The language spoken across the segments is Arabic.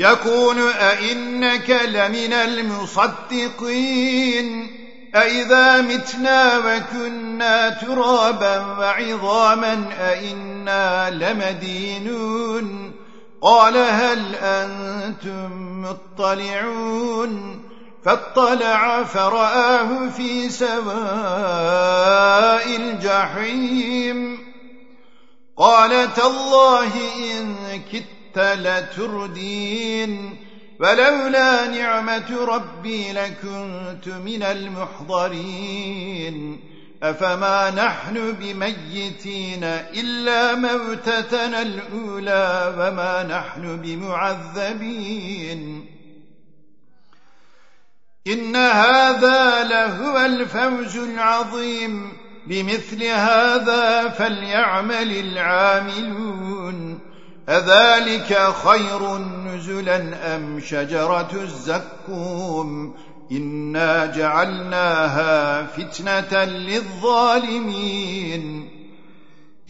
يقول أئنك لمن المصدقين أئذا متنا وكنا ترابا وعظاما أئنا لمدينون قال هل أنتم مطلعون فاطلع فرآه في سواء الجحيم قال تالله إن كدت لتردين ولولا نعمة ربي لكنت من المحضرين. أفما نحن بميتين إلا موتتنا الأولى وما نحن بمعذبين. إن هذا لهو الفوز العظيم. بمثل هذا فليعمل العاملون. أذلك خير نزلا أم شجرة الزكوم؟ إنا جعلناها فتنة للظالمين.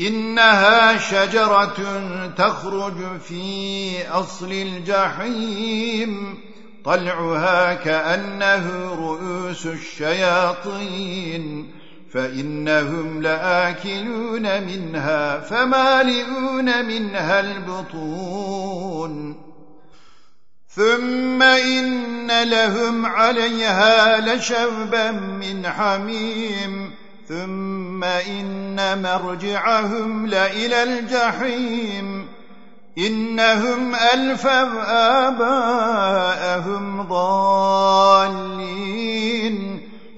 إنها شجرة تخرج في أصل الجحيم. طلعها كأنه رؤوس الشياطين. فإنهم لآكلون منها فمالئون منها البطون. ثم إن لهم عليها لشوبا من حميم. ثم إن مرجعهم لإلى الجحيم. إنهم ألفوا آباءهم ضالين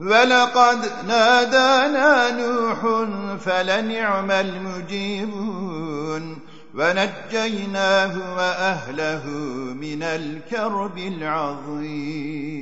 ولقد نادانا نوح فلنعم المجيبون ونجيناه وأهله من الكرب العظيم.